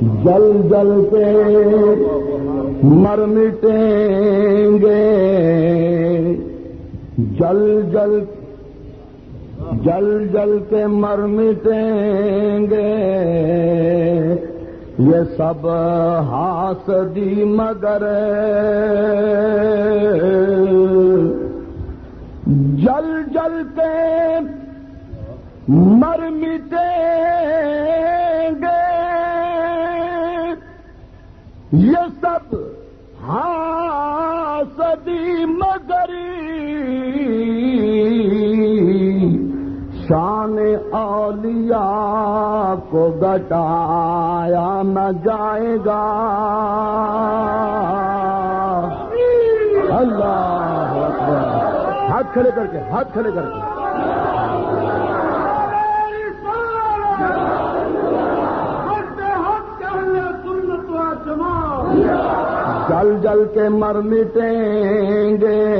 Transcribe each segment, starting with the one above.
جل جل کے مر مٹیں گے۔ جل جل جل جل کے مر مٹیں گے۔ یہ سب ہاس دی مگر جل جل کے مر یہ سب ہاں صدی مگری شان اولیاء کو گٹایا نہ جائے گا۔ اللہ اکبر۔ ہاتھ کھڑے کر کے، ہاتھ کھڑے کر کے۔ جل جل کے مر مٹیں گے۔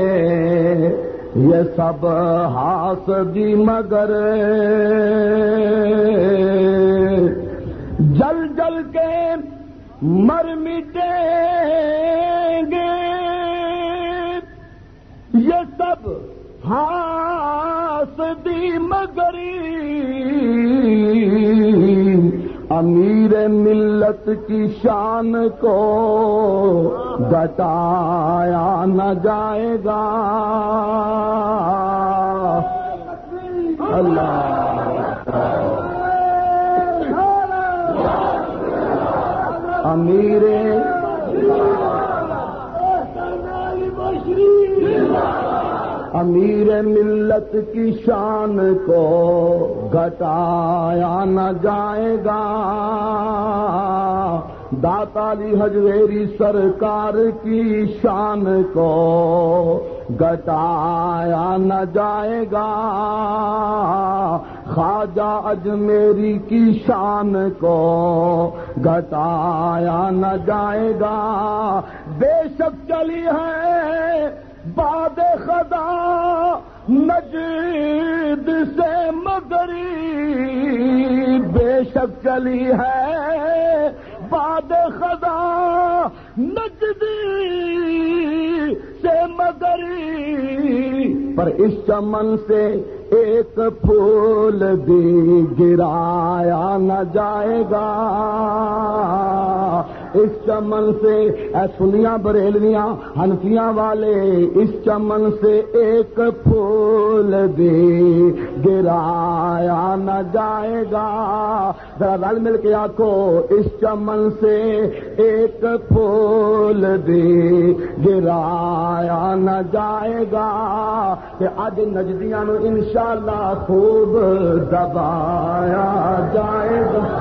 یہ سب ہاس دی مگر۔ جل جل کے مر مٹیں گے۔ یہ سب ہاس دی مگری امیر ملت کی شان کو گٹایا نہ جائے گا۔ اللہ۔ امیر امیر ملت کی شان کو گٹایا نہ جائے گا۔ داتالی حجویری سرکار کی شان کو گٹایا نہ جائے گا۔ خواجہ اجمیری کی شان کو گٹایا نہ جائے گا۔ بے شک چلی ہے باد خدا نجد سے مگری بے شک چلی ہے۔ باد خدا نجدی سے مگری پر اس چمن سے ایک پھول بھی گرایا نہ جائے گا۔ اس چمن سے، اے سنیا بریلویاں، ہنفیاں والے، اس چمن سے ایک پھول بھی گرایا نہ جائے گا۔ ذرا رل مل کے آخو اس چمن سے ایک پھول بھی گرایا نہ جائے گا۔ کہ اج نجدیاں نو انشاءاللہ خوب دبایا جائے گا۔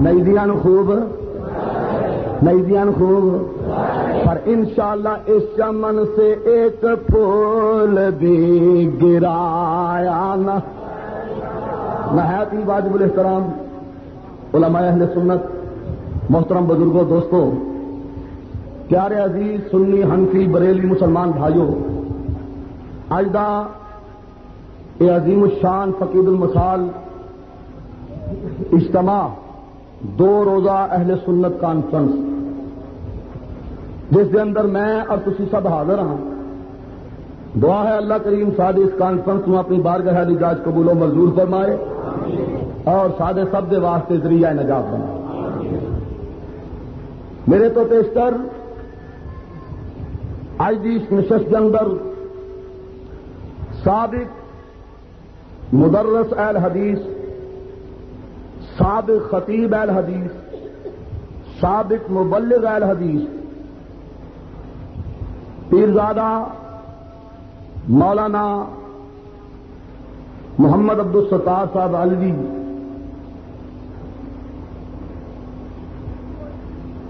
نجدیاں نو خوب نئی خوب. پر انشاءاللہ اس چمن سے ایک پھول بھی گرایا نہ نہایت ہی واجب الحترام علماء اہل سنت، محترم بزرگوں، دوستوں، پیارے عزیز سنی ہنفی بریلی مسلمان بھائیوں اجدا اے عظیم الشان فقید المسال اجتماع دو روزہ اہل سنت کانفرنس جس کے اندر میں اور تھی سب حاضر ہاں۔ دعا ہے اللہ کریم ساد اس کانفرنس میں اپنی بارگاہ نجاج قبول و منظور فرمائے اور سادے سب کے واسطے ذریعہ نجات بنائے۔ میرے تو پیشتر آج دی نشست کے اندر سابق مدرس اہل حدیث سابق خطیب اہل حدیث سابق مبلغ اہل حدیث پیرزادہ مولانا محمد عبد الستار صاحب علوی۔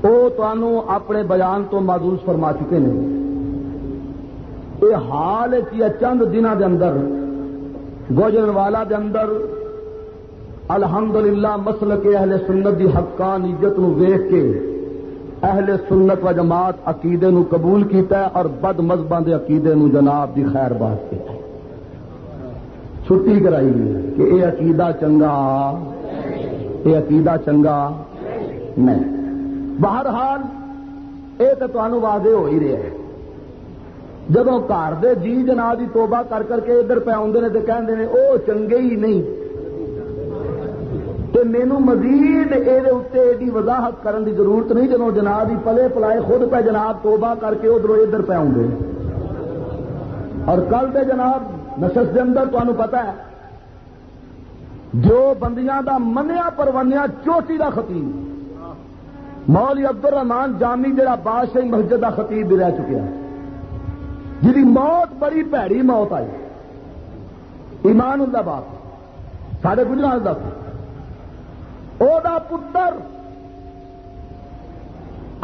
وہ تمہوں اپنے بیان تو محدود فرما چکے ہیں یہ حال کی چند دنوں کے اندر، گوجرن والا دے اندر الحمدللہ مسل کے اہل سنت دی حقان عزت نو ویخ کے اہل سنت و جماعت عقیدے نو قبول کیتا ہے اور بد مذہباں دے عقیدے نو جناب دی خیر بات کیتا ہے۔ چھٹی کرائی گئی کہ اے عقیدہ چنگا، اے عقیدہ چنگا نہیں۔ بہرحال یہ تو واضح ہو ہی رہا ہے۔ جب گھر دے جی جناب کی توبہ کر کر کے ادھر پہ آدھے نے تو کہتے ہیں وہ چنگے ہی نہیں۔ تو مینو مزید یہ ایڈی وضاحت کرنے کی ضرورت نہیں جب جناب ہی پلے پلائے خود پہ جناب توبہ کر کے ادھر ادھر پہ آدھے اور کل دے جناب نشست کے اندر تمہیں پتا ہے، جو بندیاں دا منیا پرونیا چوٹی دا خطیب، مولی عبد الرحمان جامی جڑا بادشاہی مسجد دا خطیب بھی رہ چکیا جی موت بڑی پیڑی موت آئی، ایمان اللہ باپ سارے گجرات کا او دا پتر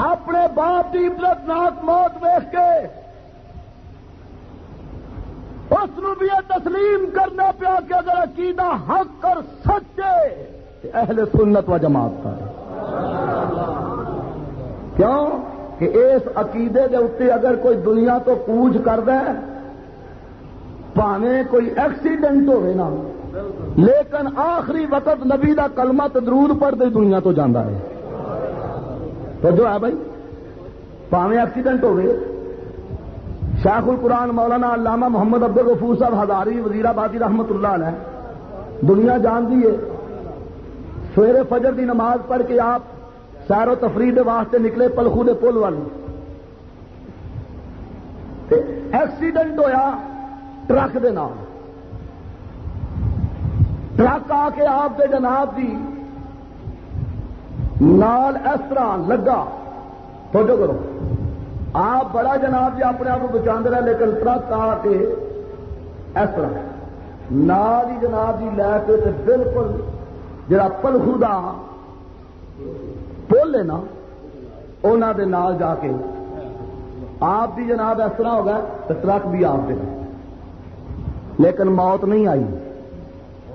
اپنے باپ کی عبرت ناک موت ویخ کے اس بھی یہ تسلیم کرنا پیا کہ اگر عقیدہ حق اور سچے اہل سنت و جماعت کا کیوں؟ کہ اس عقیدے کے اتنے اگر کوئی دنیا تو کوچ کر دے پاوے کوئی ایکسیڈنٹ ہوئے نا لیکن آخری وقت نبی کا کلمہ تدرود پر دے دنیا تو جانا ہے۔ تو جو ہے بھائی؟ پاوے ایکسیڈنٹ ہوئے۔ شیخ القرآن مولانا علامہ محمد عبد الغفور صاحب ہزاری، وزیر آبادی رحمت اللہ علیہ، دنیا جان دیے سویرے فجر دی نماز پڑھ کے آپ سیر و تفریح واسطے نکلے پلخو دے پل والے۔ ایکسیڈنٹ ہویا ٹرک دے نام ٹرک آ کے آپ دے جناب دی نال اس طرح لگا۔ فوٹو کرو۔ آپ بڑا جناب جی اپنے آپ کو بچا رہے، لیکن ٹرک آ کے اس طرح۔ نال ہی جناب جی لے کے بالکل جا پلخو کا پل ہے نا انہوں دے نال جا کے۔ آپ بھی جناب اس طرح ہو گیا تو ٹرک بھی آپ دے۔ لیکن موت نہیں آئی۔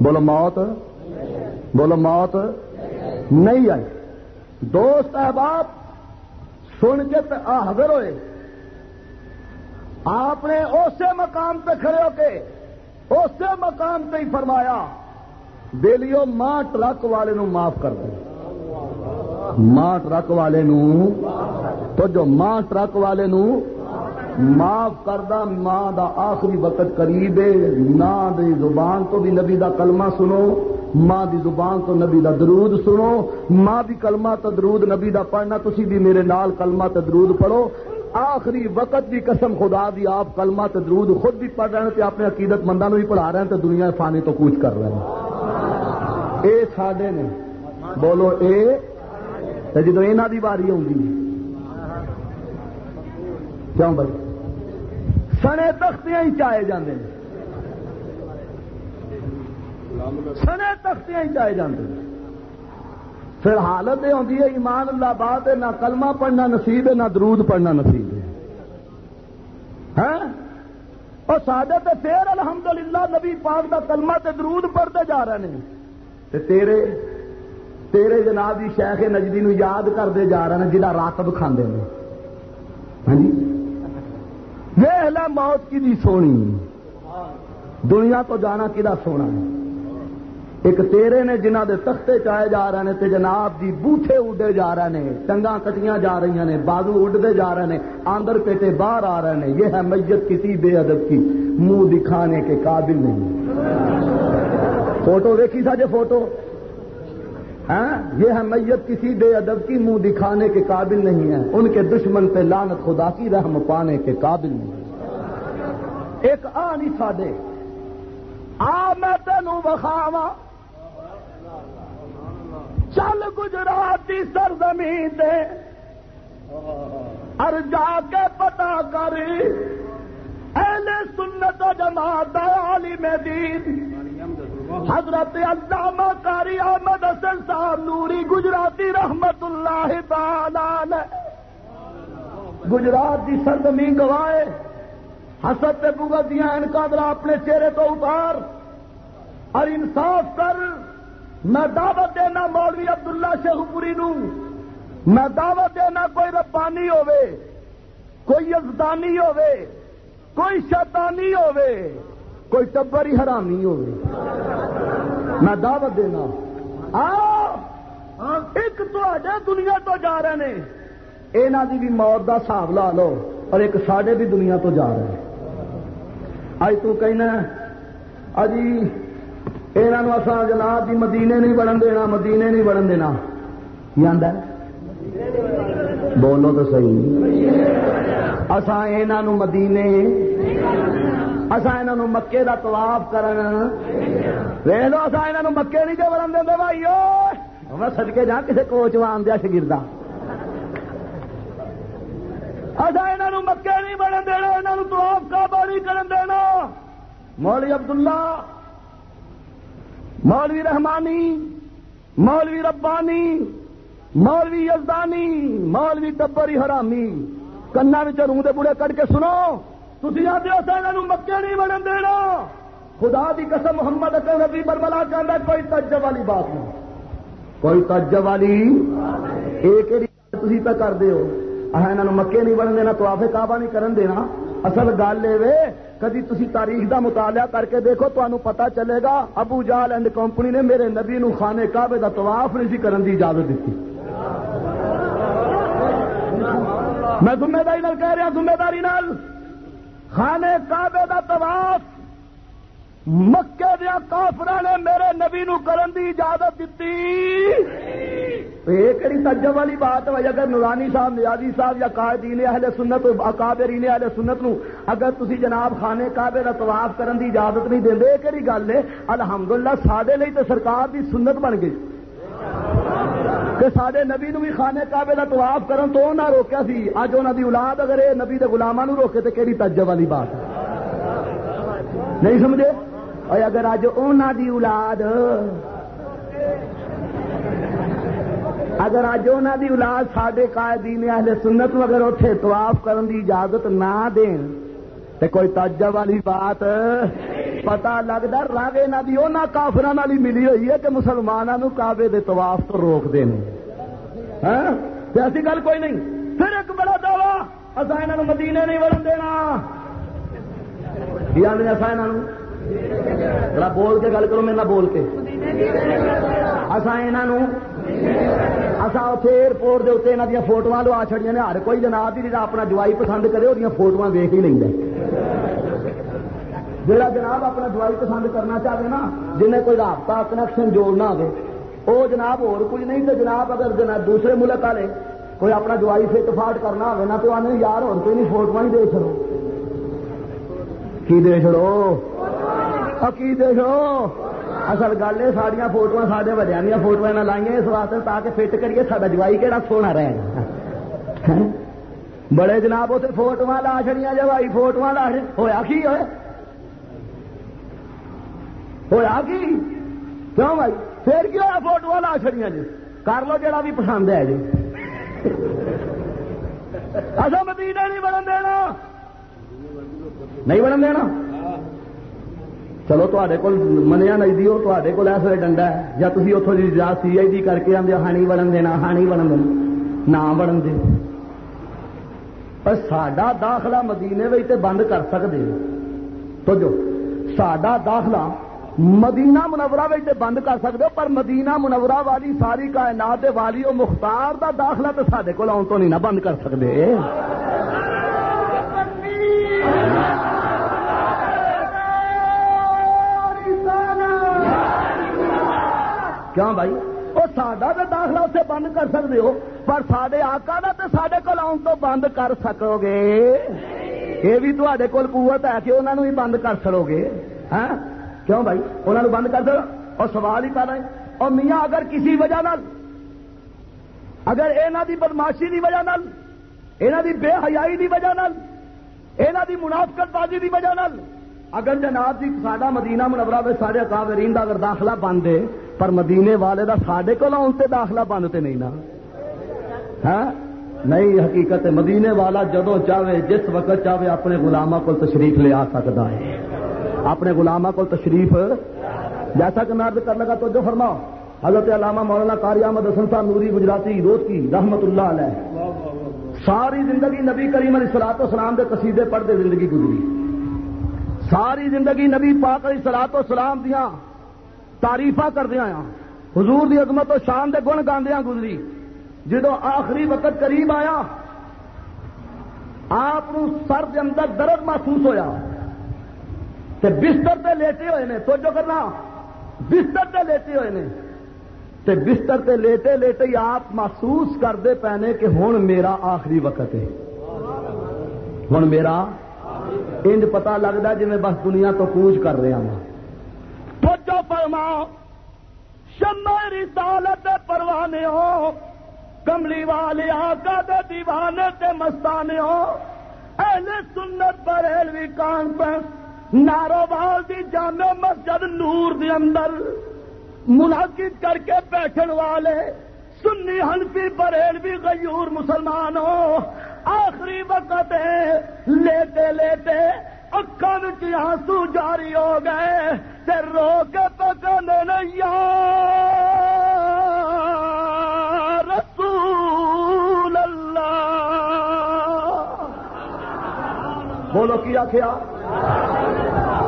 بولو موت بولو موت، نہیں آئی۔ دوست احباب، سن کے حاضر ہوئے۔ آپ نے اسی مقام پہ کھڑے ہو کے اسی مقام پہ ہی فرمایا، بیلیو، ماں ٹرک والے نو معاف کر دے ماں ٹرک والے نو، تو جو ماں ٹرک والے نو معاف کردہ ماں دا آخری وقت قریب نہ دی زبان تو بھی نبی دا کلمہ سنو، ماں دی زبان تو نبی دا درود سنو۔ ماں بھی کلمہ تدرود نبی دا پڑھنا، تسی بھی میرے نال کلمہ تدرود پڑھو۔ آخری وقت بھی قسم خدا دی، آپ کلمہ تدرود خود بھی پڑھ رہے ہیں اپنے عقیدت مندوں بھی پڑھا رہے ہیں تو دنیا فانی تو کوچ کر رہے ہیں۔ اے ساڈے نے، بولو اے۔ جدو یہاں دی باری آؤں کیوں بھائی؟ سنے تختیاں ہی چائے جاندے ہیں سنے تختیاں ہی چائے جاندے ہیں پھر حالت یہ ہوتی ہے، ایمان اللہ بات ہے، نہ کلمہ پڑھنا نصیب ہے، نہ درود پڑھنا نصیب ہے۔ ہاں؟ اور سادے تے پھر الحمدللہ نبی پاک دا کلمہ تے درود پڑھتے جا رہے ہیں تے تیرے تیرے جناب دی شیخ نجدی نو یاد کرتے جا رہے ہیں جہاں راتب کھاندے ہیں ہاں جی؟ ویلا موت کی دی سونی؟ دنیا تو جانا کدا سونا ہے؟ ایک تیرے نے جنہ دے تختے چائے جا رہے ہیں تے جناب دی بوٹے اڈے جا رہے ہیں ٹنگا کٹیاں جا رہی ہیں بازو اڈتے جا رہے ہیں آندر پیٹے باہر آ رہے ہیں یہ ہے میت کسی بے ادب کی منہ دکھانے کے قابل نہیں۔ فوٹو دیکھی سا جی فوٹو؟ ہاں؟ یہ ہے میت کسی بے ادب کی منہ دکھانے کے قابل نہیں ہے ان کے دشمن پہ لانت خدا کی رحم پانے کے قابل نہیں ایک آ نہیں تھا دے آ میں تینوں بخاوا چل گجرات کی سرزمین دے۔ ار جا کے پتا کر۔ اہل سنت جماعت علی دین۔ حضرت علامہ کاری احمد حسن صاحب نوری گجراتی رحمت اللہ تعالی گجرات کی سرزمین گوائے۔ حسد بگت دیا انکادرا اپنے چہرے تو اتار۔ اور انصاف کر۔ میں دعوت دینا مولوی عبداللہ شیخ پوری نو۔ میں دعوت دینا کوئی ربانی ہوے کوئی یزدانی ہوے کوئی شیطانی ہوے کوئی ٹبر ہی حرامی ہوے میں دعوت دینا۔ آ ایک تے دنیا تو جا رہے ہیں یہاں کی بھی موت کا حساب لا لو اور ایک ساڈے بھی دنیا تو جا رہے ہیں۔ اج تو کہنا اجی یہاں اصا جناب جی مدینے نہیں بڑن دینا، مدینے نہیں بڑن دینا۔ کی آدھا بولو تو صحیح۔ اساں نو مدینے، اساں یہاں مکے دا طواف کرنا ویخ لو اساں مکے نہیں جو دے بھائی میں سدکے جا کسی کوچ وان دیا شکیر اصا یہ مکے نہیں بڑھن دینا یہاں طواف کعبہ نہیں کرن دینا۔ مولوی عبداللہ، مولوی رحمانی، مولوی ربانی، مولوی یزدانی، مولوی ٹبری حرامی۔ کنا روح بڑے کٹ کے سنو تھی آتے ہو سر مکے نہیں بڑے دینا خدا کی قسم محمد اکرم نبی بربلا کرنا کوئی تجب والی بات نہیں کوئی تجب والی یہ تو دے ہو یہاں مکے نہیں بنن دینا تو آفے کعبہ نہیں کرن دینا اصل گل لے کدی تھی تاریخ دا مطالعہ کر کے دیکھو تمہیں پتا چلے گا ابو جال اینڈ کمپنی نے میرے نبی نو خانے کعبے دا تواف نہیں سی کرن دی اجازت دیتی میں ذمہ داری نال کہہ رہا ذمہ داری نال۔ خانے کعبے دا طواف، مکے دیا کافر نے میرے نبی نو کرن دی اجازت دیتی یہ کہڑی تجب والی بات ہے اگر نورانی صاحب، نیازی صاحب یا قائدین اہل سنت، اکابرین اہل سنت نو اگر تسی جناب خانے کعبے دا طواف کرن دی اجازت نہیں دیندے یہ کہڑی گل ہے؟ الحمدللہ ساڈے لئی تے سرکار دی سنت بن گئی۔ کہ سارے نبی نو بھی خانے کعبے کا طواف کرن تو نہ روکیا سی۔ اج انہوں کی اولاد اگر یہ نبی کے گلاما نو روکے تو کہڑی تجب والی بات نہیں سمجھے؟ اور اگر اج ان دی اولاد اگر اج ان دی اولاد سڈے قائدین اہل سنت اگر اتے طواف کرن دی اجازت نہ دین تے کوئی تجب والی بات پتا لگتا رگ یہاں کی کافر والی ملی ہوئی ہے کہ مسلمانوں کعبے دے طواف تو روک دیں ہاں؟ ایسی گل کوئی نہیں۔ پھر ایک بڑا دعوا اصا یہ مدینے نہیں وڑن دینا۔ کی آدھے اصا یہ بول کے گل کرو، میرے بول کے۔ اصا یہ اصا اتنے ایئرپورٹ کے اتنے یہاں دیا فوٹو لوا چڑیا نے۔ ہر کوئی جناب کی اپنا جوائی پسند کرے وہ فوٹو دیکھ ہی لینا جہاں جناب اپنا دوائی پسند کرنا چاہے نا، جنہیں کوئی رابطہ کنیکشن جوڑنا ہو وہ جناب اور کوئی نہیں تو جناب اگر جناب دوسرے ملک والے کوئی اپنا دوائی فٹ فاٹ کرنا ہوگا نا، تو آنے یار اور کوئی نہیں، فوٹو ہی دے چڑو کی دے چڑو کی دے چڑو اصل گل ہے سارا فوٹو سارے وجہ دیا فوٹو نہ لائیے اس واسطے تاکہ فٹ کریے سا جوائی کہڑا سونا رہے۔ گا بڑے جناب اس فوٹو لا چڑیا جوائی فوٹو لا ہوا کی، ہوئے؟ ہویا کی؟ کیوں بھائی؟ پھر کیا ہوا فوٹو لا چڑیا جی؟ کر لو جڑا بھی پسند ہے جی۔ اصا مدینہ نہیں بڑھن دینا۔ نہیں بڑھن دینا؟ چلو تے کو منیا نہیں دیو تے کو اس ویل ڈنڈا ہے۔ یا تھی اتوں کی جی سی آئی ڈی کر کے آدھے ہانی ہاں بڑھن دینا ہانی بڑھن دینا۔ نہ بڑھن دے۔ پر ساڈا داخلہ مدینے تے بند کر سکتے تو جو ساڈا داخلہ مدینہ منورہ تے بند کر سکتے ہو، پر مدینہ منورہ والی ساری کائنات والی او مختار دا داخلہ تو سارے کو آن تو نہیں نہ بند کر سکتے کیوں بھائی؟ وہ سڈا تو داخلہ اسے بند کر سکتے ہو، پر سڈے آقا دا تے سڈے کو آن تو بند کر سکو گے یہ بھی تے کول قوت ہے کہ انہوں نے بند کر سکو گے ہاں؟ کیوں بھائی؟ انہوں نے بند کر دو اور سوال ہی کرنا اور میاں اگر کسی وجہ نال، اگر یہاں دی بدماشی دی وجہ نال یہاں دی بے حیائی دی وجہ نال یہاں دی منافقت بازی دی وجہ نال، اگر جناب جی ساڈا مدینہ منورہ میں سارے اکابرین دا اگر داخلہ بند ہے پر مدینے والے دا ساڈے کو ان تے داخلہ بند تے نہیں نا۔ ہاں؟ نہیں، حقیقت مدینے والا جدو چاہے، جس وقت چاہے، اپنے غلامہ کو تشریف لے آ سکتا ہے۔ اپنے غلامہ کو تشریف۔ جیسا کہ میں عرض کر لگا تو جو فرماؤ حضرت علامہ مولانا قاری احمد حسن صاحب نوری گجراتی روز کی رحمت اللہ علیہ۔ ساری زندگی نبی کریم علیہ سلاط اسلام کے قصیدے پڑھتے زندگی گزری۔ ساری زندگی نبی پاک علیہ سلاط سلام دیا تعریفہ کردیا حضور دی عظمت و شان دے گن گاندیا گزری۔ جدو آخری وقت قریب آیا، آپ سر اندر درد محسوس ہویا۔ ہوا بستر تے لیٹے ہوئے نے تو جو کرنا۔ بستر تے لیٹے ہوئے نے۔ تے بستر تے لیٹے لیٹے ہی آپ محسوس کرتے پے کہ ہوں میرا آخری وقت ہے۔ ہوں میرا انج پتا لگتا جی میں بس دنیا تو کوچ کر رہا ہوں تو جو فرما شمع رسالت پروانے ہو، کملی والے آقا دے دیوانے تے مستانے ہو، اہل سنت پر کانفرنس ناروبال دی جامع مسجد نور دی اندر منعقد کر کے بیٹھن والے سنی حنفی بریلوی غیور مسلمان ہو آخری وقت ہے لیتے لیتے اکن کی آنسو جاری ہو گئے تے رو کے پکانے نہیں رسول اللہ۔ بولو کیا کیا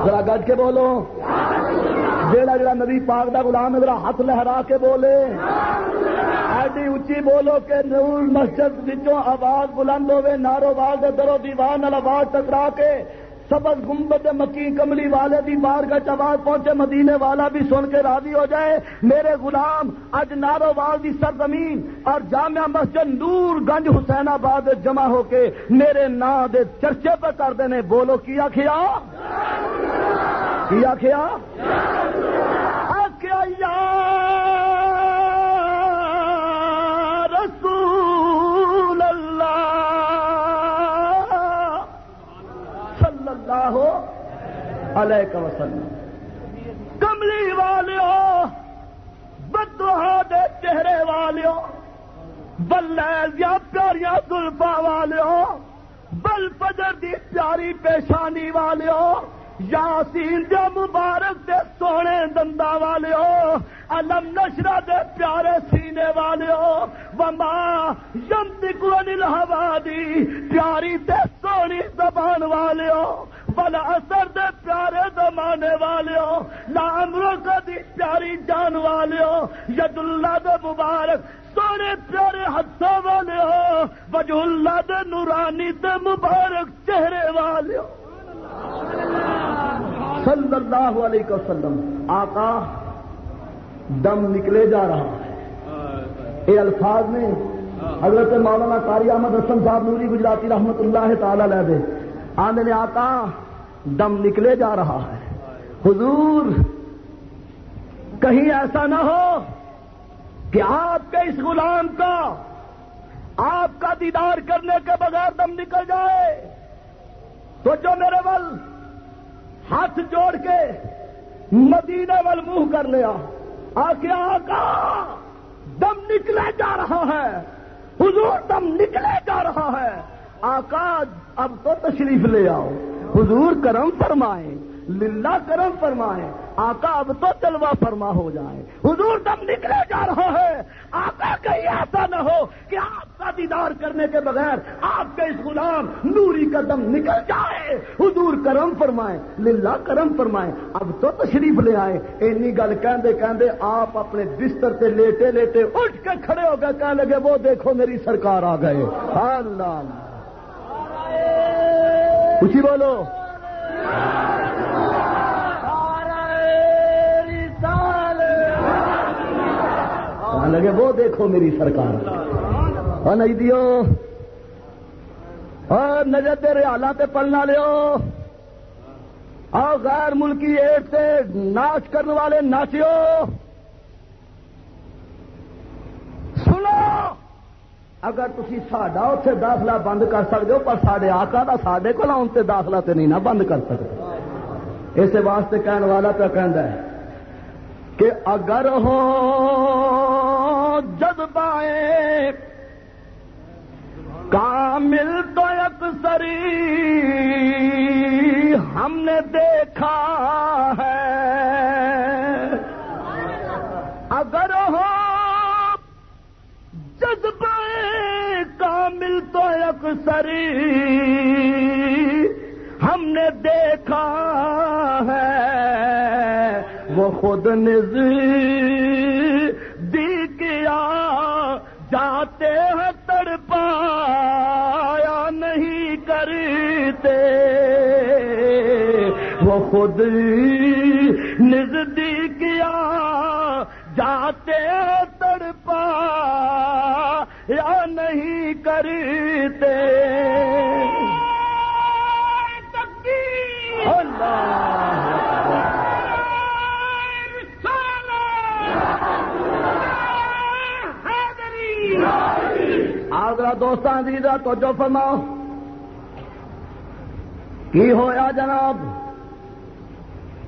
ذرا گج کے بولو. جیڑا جیڑا نبی پاک دا غلام ہے، ذرا ہاتھ لہرا کے بولے. ایڈی اچھی بولو کہ نور مسجد وچوں آواز بلند ہوے نارو باز درو دیوان آواز ٹکرا کے سبز گنبد مکی کملی والے دی بار کا چواز پہنچے، مدینے والا بھی سن کے راضی ہو جائے۔ میرے غلام اج نارو وال دی سرزمین اور جامعہ مسجد نور گنج حسین آباد جمع ہو کے میرے نا دے چرچے پہ کر دینے۔ بولو، کیا کیا؟ کیا کیا؟ علیہ وسلم۔ کملی والوں بدوہا دے چہرے والوں بلیزیا پیاریاں گلفا والوں بل فجر دی پیاری پیشانی والوں یاسین جو مبارک دے سونے دندا والے علم نشرا دے پیارے سینے والے ہو وما یم تکون الہوا دی پیاری تے سونی زبان والے ہو بل اثر دے پیارے زمانے والے ہو لامرو کا دی پیاری جان والے ہو ید اللہ دے مبارک سونے پیارے ہاتھوں والے ہو وجہ اللہ دے نورانی دے مبارک چہرے والے ہو صلی اللہ علیہ وسلم آقا دم نکلے جا رہا ہے۔ یہ الفاظ نے حضرت مولانا قاری احمد حسن صاحب نوری گجراتی رحمت اللہ تعالی لے دے۔ آنے نے آقا دم نکلے جا رہا ہے۔ حضور، کہیں ایسا نہ ہو کہ آپ کے اس غلام کا، آپ کا دیدار کرنے کے بغیر دم نکل جائے۔ تو جو میرے بل ہاتھ جوڑ کے مدینے وال منہ کر لیا۔ آ کے آقا، دم نکلے جا رہا ہے۔ حضور، دم نکلے جا رہا ہے۔ آقا، اب تو تشریف لے آؤ۔ حضور کرم فرمائیں للہ کرم فرمائے، آقا اب تو جلوہ فرما ہو جائے۔ حضور دم نکلے جا رہا ہے۔ آقا کہیں ایسا نہ ہو کہ آپ کا دیدار کرنے کے بغیر آپ کے اس غلام نوری کا دم نکل جائے۔ حضور کرم فرمائے، للہ کرم فرمائے۔ اب تو تشریف لے آئے۔ اینی گل کہندے کہندے آپ اپنے بستر سے لیٹے لیٹے اٹھ کے کھڑے ہو گئے، کہنے لگے وہ دیکھو میری سرکار آ گئے۔ اللہ۔ اسی بولو۔ لگے وہ دیکھو میری سرکار۔ اور نہیں دیو۔ اور نظر تیرے حالات پلنا لو اور غیر ملکی ایڈ سے ناچ کرنے والے ناچیو سنو اگر تھی ساڈا اتے داخلہ بند کر سکتے ہو، پر سڈے آقا کا سڈے کو آن سے داخلہ تو نہیں نہ بند کر سکتے اس واسطے کہنے والا پہ کہ کہ اگر ہو جذبائے کامل تو اکثری ہم نے دیکھا ہے کامل تو اکثری۔ ہم نے دیکھا ہے وہ خود نز دی کیا۔ جاتے ہیں تڑپایا نہیں کرتے۔ وہ خود نزدیکیا جاتے تڑپا یا نہیں کرتے۔ آگرہ دوستان دیدہ تو جو فرماؤ۔ کی ہویا جناب؟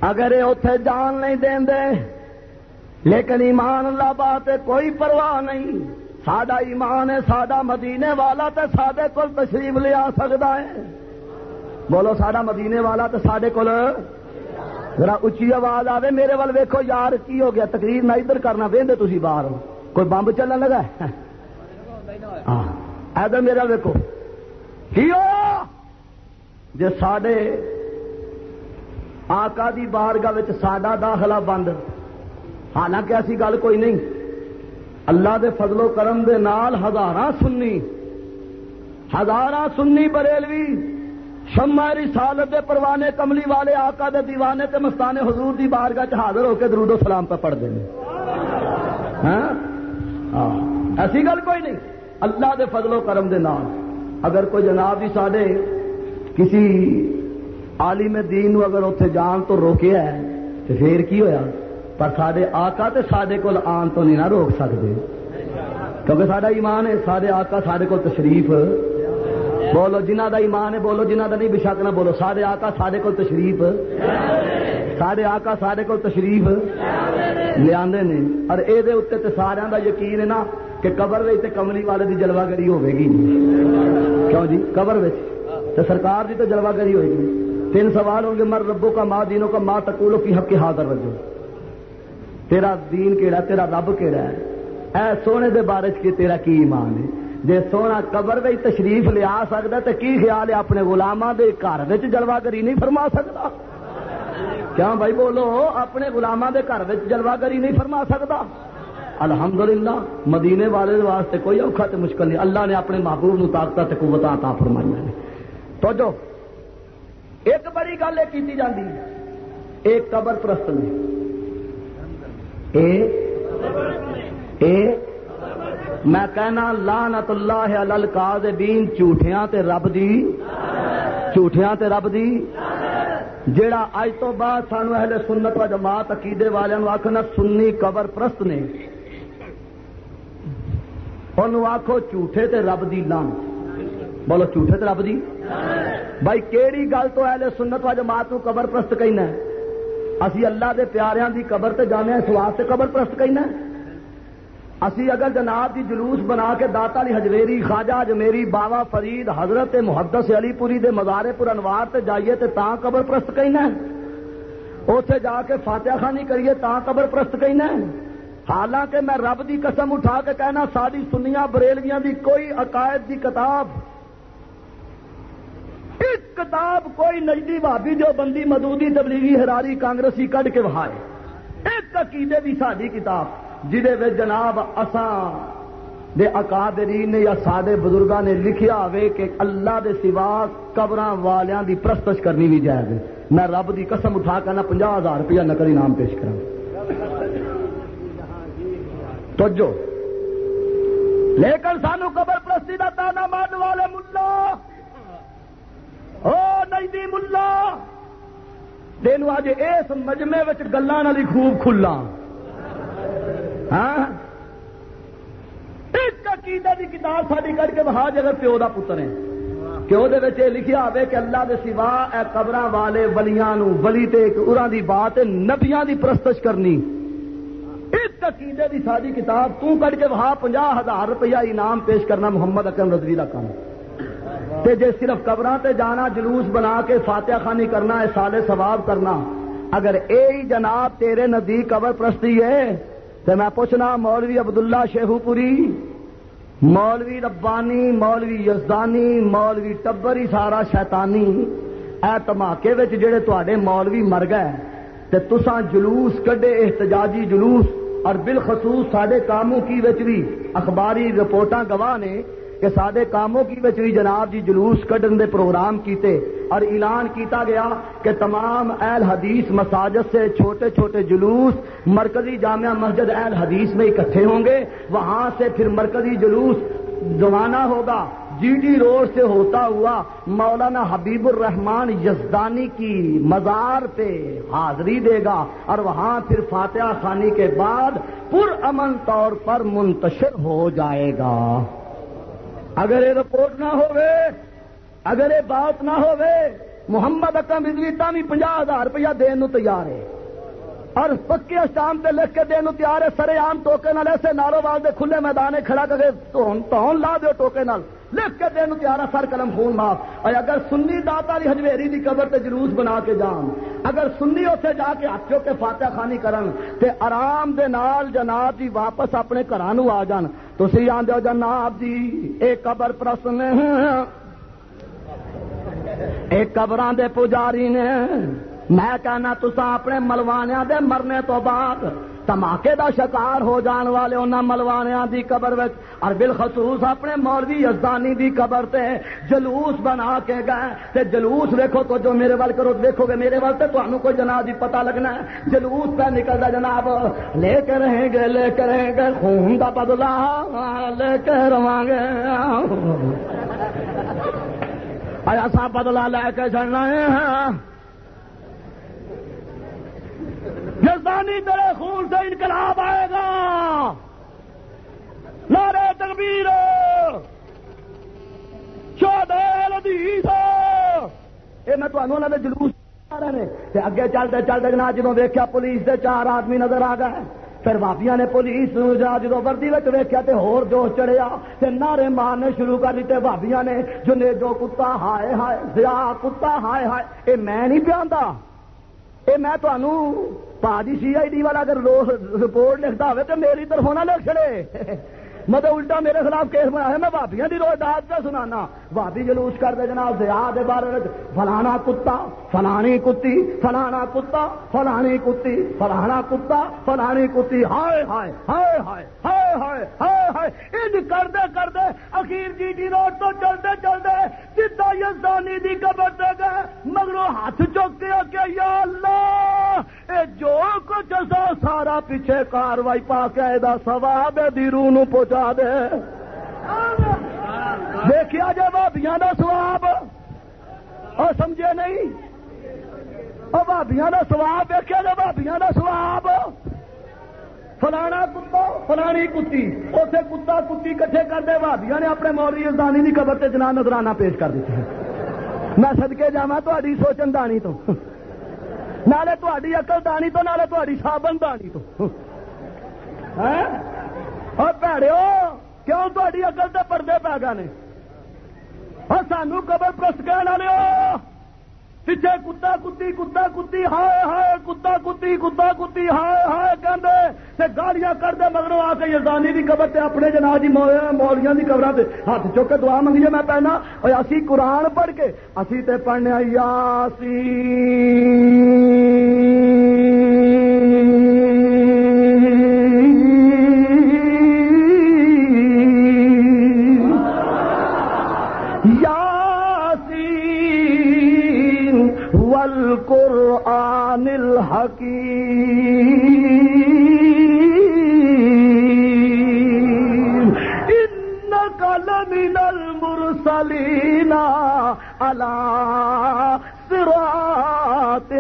اگر یہ اتے جان نہیں دیں دے لیکن ایمان اللہ بات کوئی پرواہ نہیں۔ سڈا ایمان ہے سڈا مدینے والا تو سڈے کول تشریف لیا سکتا ہے۔ بولو سڈا مدینے والا تو سڈے کول۔ ذرا اچھی آواز آئے میرے وال ویکو یار کی ہو گیا؟ تقریر نہ ادھر کرنا وہدے تھی باہر۔ کوئی بمب چلن لگا ہاں۔ ادھر میرا ویکو کی ہو؟ جی سڈے آقا دی بارگاہ ساڈا داخلہ بند۔ حالانکہ ایسی گل کوئی نہیں۔ اللہ دے فضل و کرم دے نال ہزار سنی ہزار سنی بریلوی شماری سالت دے پروانے کملی والے آقا دے دیوانے تے مستانے حضور دی بارگاہ چ حاضر ہو کے درود و سلام پہ پڑھ دیں ہاں؟ ایسی گل کوئی نہیں۔ اللہ دے فضل و کرم دے نال۔ اگر کوئی جناب جی ہی سڈے کسی عالم دین نو اگر اتنے جان تو روکیا ہے، تو پھر کی ہویا؟ پر سڈے آقا تے سڈے کول آن تو نہیں نہ روک سکتے کیونکہ سڈا ایمان ہے سارے آقا سڈے کو تشریف۔ بولو جنہ دا ایمان ہے، بولو جنہ دا نہیں بشک نہ بولو۔ سارے آقا سڈے کو تشریف۔ سارے آقا سڈے کو تشریف۔ لیا اور یہ سارا دا یقین ہے نا کہ قبر تے کملی والے دی جلوہ گری ہوے گی۔ کیوں جی؟ قبر تو سرکار دی تو جلوہ گری ہوئے گی۔ تین سوال ہوں گے، مر ربوں کا، ماں دینوں کا، ماں تکولو کی حق حاضر رجو۔ تیرا دین کیڑا تیرا رب کیڑا ہے؟ اے سونے دے بارے کی تیرا کی ایمان ہے؟ جے سونا قبر میں تشریف لیا سکتا تو کی خیال ہے اپنے گلاما دے گھر جلوا گری نہیں فرما سکتا کیا بھائی بولو، اپنے گلاما دے گھر جلوا گری نہیں فرما سکتا الحمدللہ، مدینے والے واسطے کوئی اوکھا تے مشکل نہیں۔ اللہ نے اپنے محبوب نو طاقت قوت عطا فرمائی نے۔ تو جو، ایک بڑی گل یہ کی جاتی ایک قبر پرست نے۔ اے اے میں کہنا لانت اللہ علی القاذبین جھوٹیاں تے رب دی، جھوٹیاں تے رب دی۔ جیڑا اج تو بعد سانو اہل سنت و جماعت عقیدے والوں آخنا سنی قبر پرست نے۔ انہوں آخو جھوٹے تے رب دی لان بولو جھوٹے تے رب دی؟ بھائی کیڑی گل تو اہل سنت و جماعت نو قبر پرست کہنا ہے اسی اللہ دے پیاریاں دی قبر تے جانے اس واسطے قبر پرست کہنا اسی اگر جناب دی جلوس بنا کے داتا علی حجویری، خواجہ اجمیری، باوا فرید، حضرت محدث علی پوری دے مزارے پور انوار تے جائیے تے تاں قبر پرست کہنا اوتھے جا کے فاتحہ خانی کریے تاں قبر پرست کہنا حالانکہ میں رب دی قسم اٹھا کے کہنا، ساری سنیاں بریلویاں دی کوئی عقائد دی کتاب ایک کتاب کوئی نجدی بھابی جو بندی مدودی تبلیغی ہراری کانگریسی کڈ کے وہائے ایک عقیدے دی ساری کتاب جہے جناب اساں دے اکادرین نے یا سادے بزرگاں نے لکھیا ہوئے کہ اللہ دے سوا قبر والیاں دی پرستش کرنی بھی جائے میں رب دی قسم اٹھا کے نہ پنجا ہزار روپیہ نقل انعام پیش کرا تو جو لیکن سانو قبر پرستی دا تانا مان والے ملا۔ نہیں ملا تین اج اس مجمے گلان والی خوب کھلا ہاں عقیدہ کتاب ساری کر کے بہا جگہ پیو کا پتر ہے کہ وہ لکھیا ہوے کہ اللہ دے سوا اے قبر والے ولیاں نو ولی تے ارا دی بات نبیاں دی پرستش کرنی اس عقیدے دی ساری کتاب تو کر کے وہاں پنجا ہزار روپیہ انعام پیش کرنا محمد اکرم رضوی کا کام تے جے صرف قبراں تے جانا، جلوس بنا کے فاتحہ خانی کرنا ہے سال ثواب کرنا۔ اگر اے ہی جناب تیرے نزدیک قبر پرستی ہے، تو میں پوچھنا، مولوی عبداللہ شیخو پوری مولوی ربانی، مولوی یزدانی، مولوی ٹبری، سارا شیطانی، اے دھماکے جڑے تے مولوی مر گئے، تے تساں جلوس کڈے، احتجاجی جلوس، اور بالخصوص سڈے کاموں کی وچ بھی اخباری رپورٹاں گواہ نے کہ سارے کاموں کی وچ بھی جناب جی جلوس کڈن دے پروگرام کیتے اور اعلان کیتا گیا کہ تمام اہل حدیث مساجد سے چھوٹے چھوٹے جلوس مرکزی جامعہ مسجد اہل حدیث میں اکٹھے ہوں گے۔ وہاں سے پھر مرکزی جلوس روانہ ہوگا۔ جی ڈی روڈ سے ہوتا ہوا مولانا حبیب الرحمان یزدانی کی مزار پہ حاضری دے گا اور وہاں پھر فاتحہ خانی کے بعد پر امن طور پر منتشر ہو جائے گا۔ اگر یہ رپورٹ نہ ہوئے، اگر یہ بات نہ ہوئے، محمد اکرم بجلی بھی پنجا ہزار روپیہ دن تیار ہے۔ اور پکے اسٹام سے لکھ کے دن تیار ہے، سرے آم ٹوکے نال ایسے نالوں والے کھلے میدان کھڑا کر کے لا دو ٹوکے نال۔ لکھ کے دن تیار سر قلم خون معاف۔ اور اگر سنی داتا علی ہجویری دی قبر تے جلوس بنا کے جان۔ اگر سنی اتنے جا کے ہاتھ کے فاتح خانی کرن تے آرام دے نال جناب جی واپس اپنے گھروں آ جان۔ تھی آدھے ہو جناب جی ایک قبر پرسن ایک قبر دے پجاری نے۔ میں کہنا تسا اپنے ملوانیا دے مرنے تو بعد تماکے دا شکار ہو جان والے انہاں ملوانیاں دی قبر وچ اور بالخصوص اپنے مولوی یزدانی دی قبر تے جلوس بنا کے گئے تے جلوس دیکھو تو جو میرے وال کرو دیکھو گے میرے وال تے تانوں کوئی جناب جی پتہ لگنا ہے جلوس پہ نکلدا جناب لے کے رہیں گے لے کے رہیں گے خون دا بدلا لے کے رواں گے ایسا بدلا لے کے چڑھنا ہے جزدانی میرے خون سے انقلاب آئے گا۔ نارے تکبیر۔ شہداء اے میں تمہوں نے جلوس رہے اگے چلتے چلتے جنا جدو ویکیا پولیس دے چار آدمی نظر آ گئے۔ پھر بابیا نے پولیس جدو وردی ویکیا تے ہور جوش چڑھیا۔ تے نعرے مارنے شروع کر دیتے بابیا نے۔ جو نے جو کتا، ہائے ہائے زیا کتا، ہائے ہائے۔ اے میں نہیں پیاندا۔ اے میں تمہوں پا جی سی آئی ڈی والا اگر روز رپورٹ لکھتا ہوئے تو میری طرف ہونا لکھ چڑے مطلب الٹا میرے خلاف کیس بنا ہے، میں بھابیاں دی روز داد پہ سنانا۔ بھابی جلوس کر دے جناب زیا دے بارے فلانا کتا، فلانی کتی، فلانا کتا، فلانی کتی، فلانا کتا، فلانی کتی، ہائے ہائے ہائے ہائے ہائے ہائے ہائے ہائے۔ ان کر دے کر دے اخیر جی ڈی روڈ تو چلتے چلتے سیدا یزدانی دی قبر دے گئے، مگرو ہاتھ چوک کے کہ یا اللہ، اے جو کچھ سارا پیچھے کاروائی پا کے سواب دی روح نو پہنچا دے دیکھا جی بھابیا کا سواب۔ اور سمجھے نہیں؟ اور بھابیا کا سواب دیکھا جی بھابیا کا سواب۔ فلانا کتا، فلانی کتی اتنے کتا کتی کٹھے کرتے بھابیا نے اپنے موری ازدانی کی قبر سے جناب نظرانہ پیش کر دیتا میں سدکے جا تاری سوچن دانی تو۔ نالے تاری اقل دانی تو، نالے تاری سابن دانی تو۔ ہاں؟ اور پیڑو کیوں تاری اکل سے پردے پی گئے اور سانو قبر پرست کہنے والے پیچھے کتا کتی کتا کتی، ہائے ہائے، کتا کتی کتا کتی، ہائے ہائے کہ گاڑیاں کر دے مگروں آ کے یزانی کی قبر سے اپنے جناب جی مولیاں کی قبر سے ہاتھ چوک کے دعا منگیے میں پہنا۔ اور اسی قرآن پڑھ کے اسی تے پڑھنے یاسی القرآن الحكيم. إنك لمن المرسلين على صراط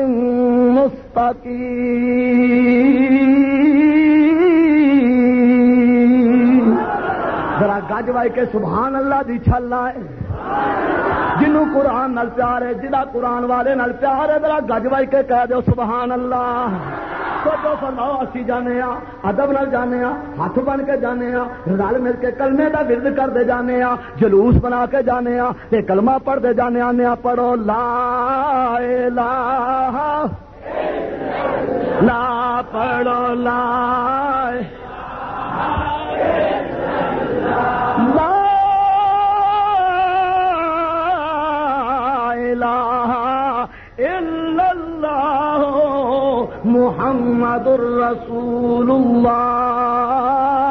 مستقيم. ذرا گج وائی کے سبحان اللہ دی چھل آئے جنوں قرآن نال پیار ہے جہاں قرآن والے نال پیار ہے، ذرا گج بج کے کہہ دو سبحان اللہ۔ تو فرماؤ، اسی جانے ہاں ادب نال جانے ہاں ہاتھ بن کے جانے ہاں رل مل کے کلمے کا ورد کرتے جانے ہاں جلوس بنا کے جانے ہاں تے کلمہ پڑھتے جانے آنے پڑھو، لا الہ لا پڑھو، لا محمد الرسول اللہ.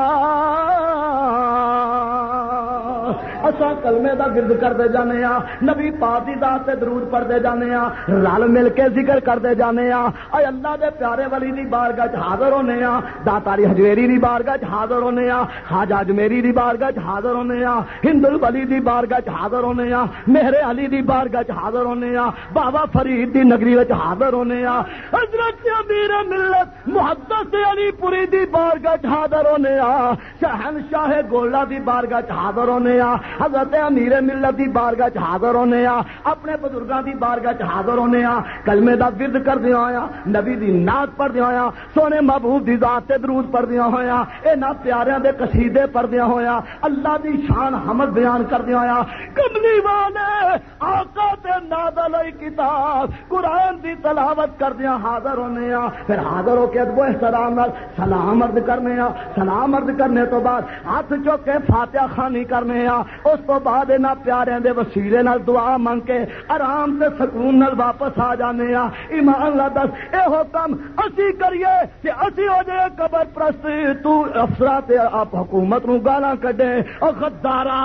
کلمے دا گرد کرتے جانے ہاں نبی پاک دی ذات تے درود پڑھتے جانے ہاں رل مل کے ذکر کرتے جانے ہاں اے اللہ دے پیارے ولی دی بارگاہ چ حاضر ہونے ہاں داتاری ہجویری دی بارگاہ چ حاضر ہونے ہاں خواجہ اجمیری دی بارگاہ چ حاضر ہونے ہاں ہندل ولی دی بارگاہ چ حاضر ہونے ہاں میرے علی دی بارگاہ چ حاضر ہونے ہاں بابا فرید دی نگری وچ حاضر ہونے ہاں حضرت امیر ملت محدث علی پوری دی بارگاہ چ حاضر ہونے ہاں شہنشاہ گولا دی بارگاہ چ حاضر ہونے ہاں حضرت امیر ملت دی بارگاہ چ حاضر ہونے ہاں اپنے بزرگاں دی بارگاہ چ حاضر ہونے ہاں کلمے دا ورد کر دیا ہویا نبی دی نعت پڑھ دیا ہویا سونے محبوب دی ذات تے درود پڑھ دیا ہویا اے نا پیاریاں دے قصیدے پڑھ دیا ہویا اللہ دی شان حمد بیان کر دیا ہویا کملی والے، آقا تے نازل ہوئی کتاب، قرآن دی تلاوت کر دیا حاضر ہونے ہاں پھر حاضر ہو کے ادب احترام نال سلام عرض کرنے ہاں سلام عرض کرنے تو بعد ہاتھ چوک کے فاتحہ خانی کرنے ہاں اس تو بعد انہاں پیاریاں دے وسیلے نال دعا منگ کے آرام سے سکون نال واپس آ جانے ہاں ایمان لا دس یہ ہو کم اسی کریے کہ اسی ہو جائے قبر پرست۔ تو افسرا تے آپ حکومت نو گالاں کڈے او غدارا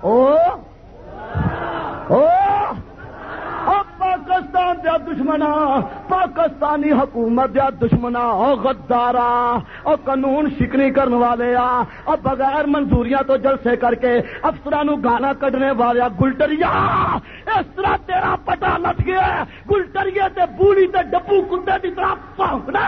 او؟ او؟ پاکستان دیا دشمنا، پاکستانی حکومت دیا دشمنا، او غدارا، او قانون شکنی کرن والے آ، او بغیر منظوریاں تو جلسے کر کے افسران گانا کڈنے والے گلٹریا اس طرح تیرا پٹا لٹ گیا گلٹریے تے بوڑی تے ڈبو کندے کی طرح پونکنا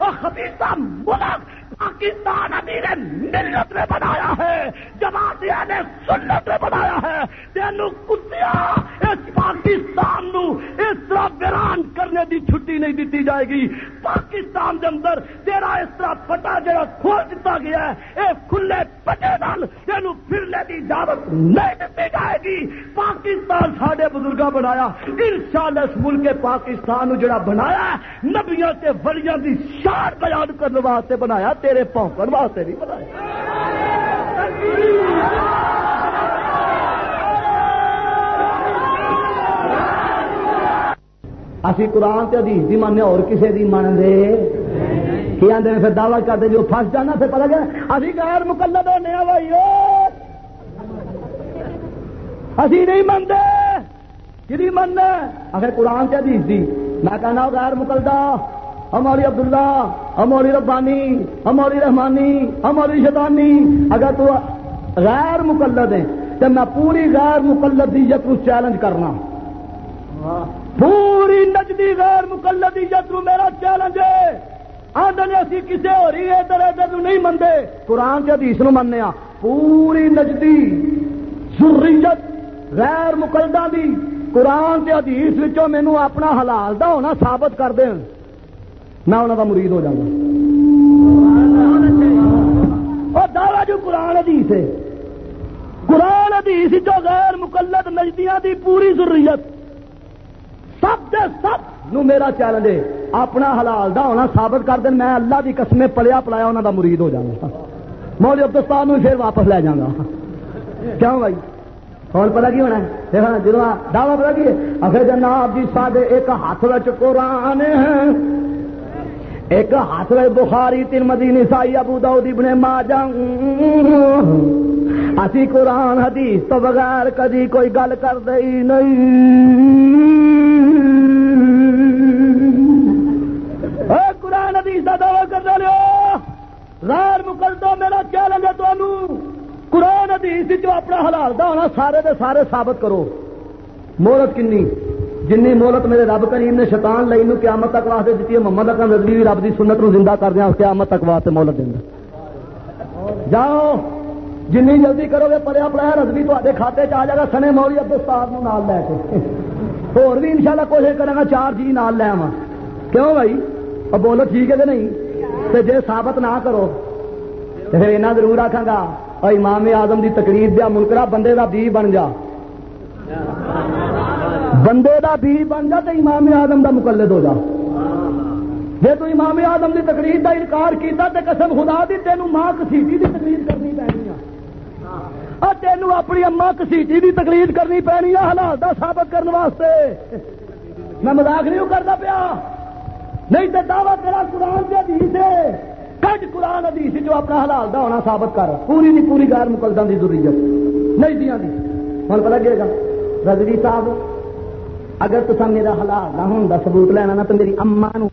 او خبیصہ ملک پاکستان امیر ملت نے بنایا ہے جماعتیا نے سنت نے بنایا ہے۔ تینو کتیا اس پاکستان نو اس طرح ویران کرنے دی چھٹی نہیں دیتی جائے گی۔ پاکستان دے اندر تیرا اس طرح پٹا جڑا کھول دیتا گیا ہے، اے کھلے پٹے نال تینو پھرنے دی اجازت نہیں دیتی جائے گی۔ پاکستان ساڈے بزرگاں بنایا۔ انشاءاللہ اس ملک پاکستان نو جڑا بنایا ہے، نبیاں تے ولیاں دی شان بیان کرنے واسطے بنایا۔ تیرے پونکن واسطے نہیں بنایا اسی قرآن تے حدیث دی ماننے اور کسے دی مان دے؟ کی آدھے پھر دعوی کرتے جو پھنس جانا پھر پتا گیا، ابھی غیر مقلد ہونے بھائی اسی نہیں منتے کدی مننا اگر قرآن تے حدیث دی، میں کہنا غیر مقلدہ ہماری عبداللہ ہماری ربانی، ہماری رحمانی، ہماری شیطانی، اگر تو غیر مقلد ہے تو میں پوری غیر مقلدیت کو چیلنج کرنا۔ پوری نجدی غیر مقلدیت کو میرا چیلنج ہے۔ آدھے اسی کسی ہو رہی ہے ادھر ادھر نہیں منتے قرآن کے حدیث نو مننے ہاں۔ پوری نجدی ضروریت غیر مقلدہ دی۔ قرآن کے حدیث وچوں مینوں اپنا حلال دا ہونا ثابت کر دین۔ میں انہوں کا مرید ہو جاؤں اور دعوی جو قرآن حدیث ہے۔ قرآن حدیث جو غیر مقلد نجدیاں دی پوری ضروریت سب دے سب نو میرا چیلنج ہے۔ اپنا حلال دا ہونا ثابت کر دین۔ میں اللہ دی قسمیں پلیا پلایا انہوں دا مرید ہو جاؤں مول عبدالستان نو پھر واپس لے جاؤں گا۔ کیوں بھائی؟ اور پتا کی ہونا ہے؟ جب دعوی پتا کی ہے؟ اگر جناب جی سادے ایک ہاتھ وچ قرآن ہے ایک ہاتھ میں بخاری، تین مدینی، سائی ابو داؤد ابن ماجہ۔ اسی قرآن، حدیث تو بغیر کدی کوئی گل کر دئی نہیں۔ اے قرآن، حدیث کا دعوی کر دے غیر مکل دو میرا چیلنج ہے تمہوں قرآن، حدیث جو اپنا حلال دا ہونا سارے دے سارے ثابت کرو۔ مہلت کنی؟ جنی مہلت میرے رب کریم نے شیطان لئی نو قیامت تک واسطے دیتی ہے، محمد اکرم رضوی بھی رب دی سنت نو زندہ کر دیا قیامت تک واسطے مہلت دینا جاؤ، جنی جلدی کرو گے پڑیا پڑایا رضوی تے کھاتے چ آ جائے گا سنے مولی عبد استاد نال لے کے۔ اور بھی انشاءاللہ کوشش کرے گا، چار جی نال لے آواں۔ کیوں بھائی؟ اور بولو ٹھیک ہے کہ نہیں؟ تے جے ثابت نہ کرو، تے پھر اینا ضرور آکھاں گا اور امام اعظم دی تقریر دیا منکرا بندے دا بی بن جا۔ بندے دا بی بن جا تو امام اعظم دا مقلد ہو جا۔ جی تو امام اعظم دی تقریر دا انکار کیتا تے قسم خدا دی تینوں ماں کسیٹی دی تقریر کرنی پینی اور تینوں اپنی اما کسیٹی دی تقریر کرنی پینی ہے حالات دا ثابت کرنے واسطے۔ میں مذاق نہیں کرتا پیا۔ نہیں تو دعوی تیرا قرآن سے حدیث ہے۔ کج قرآن حدیث جو اپنا حلال دا ہونا ثابت کر۔ پوری نہیں پوری غیر مقلدہ دی ضروریت۔ نہیں دیا دی۔ ہوں پتا لگے گا۔ رضوی صاحب اگر تو میرا حالات نہ ہوں ثبوت لینا نا، تو میری اما نو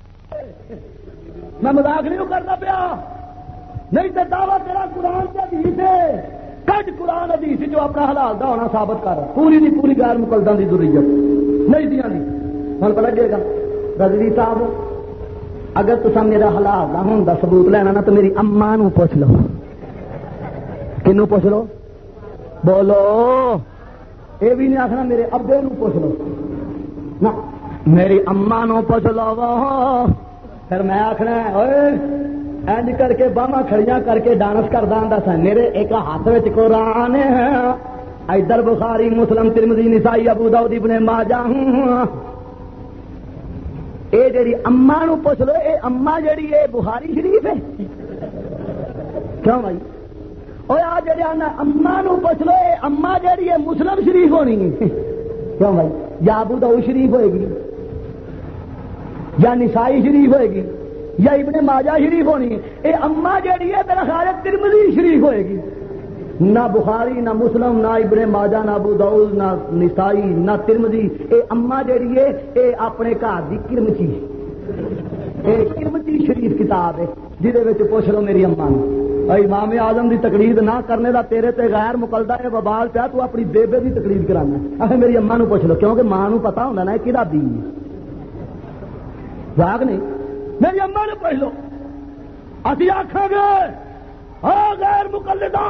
میں مزاق نہیں کرنا پیا۔ نہیں تو دعوی تیرا قرآن سے حدیث ہے۔ کج قرآن حدیث جو اپنا حلال دا ہونا ثابت کر۔ پوری دی پوری غیر مقلدہ دی ضروریت۔ نہیں دیا دی۔ ہوں پتا لگے گا۔ رضوی صاحب، اگر تو میرا حلال نہ ہوں ثبوت لینا نا، تو میری اما نو پوچھ لو۔ کنو پوچھ لو؟ بولو۔ یہ بھی نہیں آخنا میرے ابے نو پوچھ لو۔ میری اما نو پوچھ لو پھر میں آخنا اینج کر کے باہم کھڑیاں کر کے ڈانس کر دا سا۔ میرے ایک ہاتھ میں قرآن ادھر بخاری، مسلم ترمزی نسائی، ابو داؤد، ابن ماجہ اے جڑی اما نو پوچھ لو، اے اما جڑی اے بخاری شریف ہے۔ کیوں بھائی؟ آ جڑے آنا اما نو پوچھ لو، اے اما جڑی ہے، مسلم شریف ہونی کیوں بھائی؟ یا ابو داؤد شریف ہوئے گی۔ یا نسائی شریف ہوئے گی، یا ابن ماجا شریف ہونی اے اما جیڑی ہے، میرا خیال ہے ترمزی شریف ہوئے گی۔ نہ بخاری، نہ مسلم، نہ ابن ماجا نہ ابو داؤد، نہ نسائی، نہ ترمزی اے اما جیڑی ہے، اے اپنے گھر کی کرمچی۔ اے کرمچی شریف کتاب ہے جہد پوچھ لو میری اما نے امام آزم دی تقلید نہ کرنے دا تیرے تے غیر مقلدہ ہے ببال پیا، تو اپنی بیبے دی تقلید کرانا اچھا میری اما نو پوچھ لو، کیونکہ ماں نو پتا ہونا نا کہ دین راگ نہیں۔ میری اما نے پوچھ لو۔ ابھی آخا گے۔ ہاں غیر مقلدہ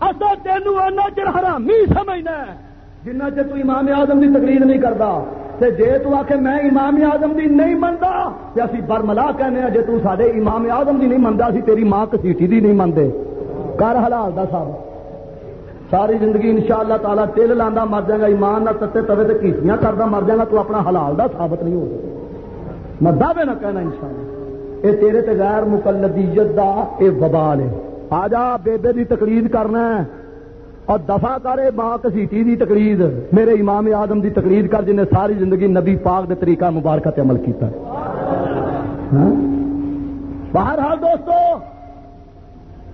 اصا تینوں اینا چر حرامی سمجھنا جنہ چر تو امام آزم کی تقریر نہیں کرتا تے جے تو آ کے میں امام آزم دی نہیں منتا تے اسی برملا کہنے جے تو سارے امام آزم دی نہیں منتا اسی تیری ماں کسیٹی دی نہیں منتے کر حلال دا صاحب ساری زندگی انشاءاللہ تعالی تل لانا مر جائے گا، ایمان نہ تتے توے تے کیسیاں کردا، مر جائے گا، تو اپنا حلال دا ثابت نہیں ہو سکتا۔ میں دعوے نہ کہنا انشاءاللہ۔ اے تیرے تے غیر مقلدیت دا اے وبال ہے۔ آ جا بیبے دی تقلید کرنا ہے۔ اور دفاع کرے ماں کسیٹی دی تقلید۔ میرے امام آدم دی تقلید کر، جنہیں ساری زندگی نبی پاک دے طریقہ مبارکہ تے عمل کیتا ہاں؟ بہرحال دوستو،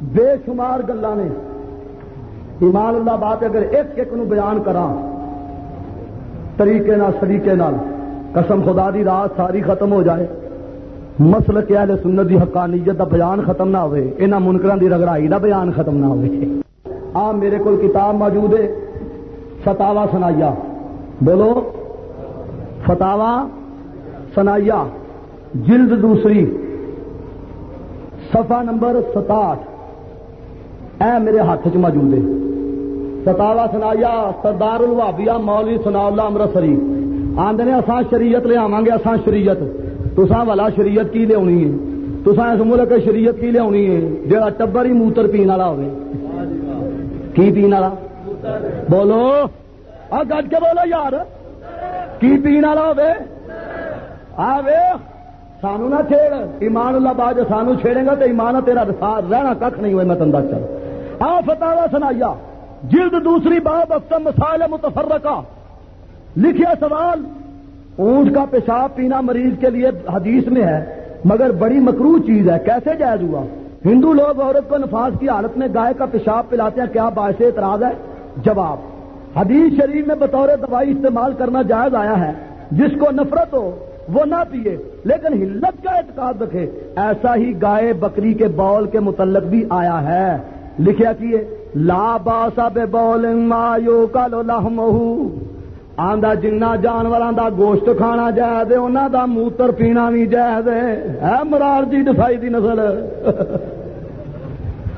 بے شمار گلا نے۔ ایمان اللہ بات اگر ایک ایک نو بیان کرا طریقے نال سلیقے نال قسم خدا دی، رات ساری ختم ہو جائے۔ مسل کیا سنت دی حقانیت دا بیان ختم نہ ہوئے، انہاں منکراں دی رگڑائی دا بیان ختم نہ ہوئے۔ آ، میرے کو کتاب موجود ہے فتاوا سنایا بولو فتاوا سنایا جلد دوسری۔ صفحہ نمبر ستاٹھ۔ اے، میرے ہاتھ چ موجود ہے۔ فتاوا سنایا سردار الوابیا مولوی سنا اللہ امرتسری آدھے اسان شریعت لیا گے اسان شریعت۔ تسا والا شریعت کی لیا ہے؟ تسا اس ملک شریعت کی لیا ہے؟ جہاں ٹبر ہی موتر پین والا ہو کی پین والا؟ بولو۔ آ گج کے بولو یار۔ کی پین والا ہو سانو نہ چھیڑ۔ ایمان اللہ باج سانو چھیڑے گا تو ایمان تیرا رہنا کھ نہیں ہوئے، میں تندہ چل آ فتح سنایا جلد دوسری باب افتم مسائل متفرقہ۔ لکھیا سوال، اونٹ کا پیشاب پینا مریض کے لیے حدیث میں ہے، مگر بڑی مکرو چیز ہے، کیسے جائز ہوا؟ ہندو لوگ عورت کو نفاذ کی حالت میں گائے کا پیشاب پلاتے ہیں، کیا باعث اعتراض ہے؟ جواب، حدیث شریف میں بطور دوائی استعمال کرنا جائز آیا ہے، جس کو نفرت ہو، وہ نہ پیے، لیکن ہلت کا اعتقاد رکھے، ایسا ہی گائے بکری کے بول کے متعلق بھی آیا ہے۔ لکھیا کیے، لا باسا بے بول مایو کا لو آندا جنہ جانوراں دا گوشت کھانا جائز ہے، انہاں دا موتر پینا بھی جائز ہے۔ مرار جی دفائی دی نسل۔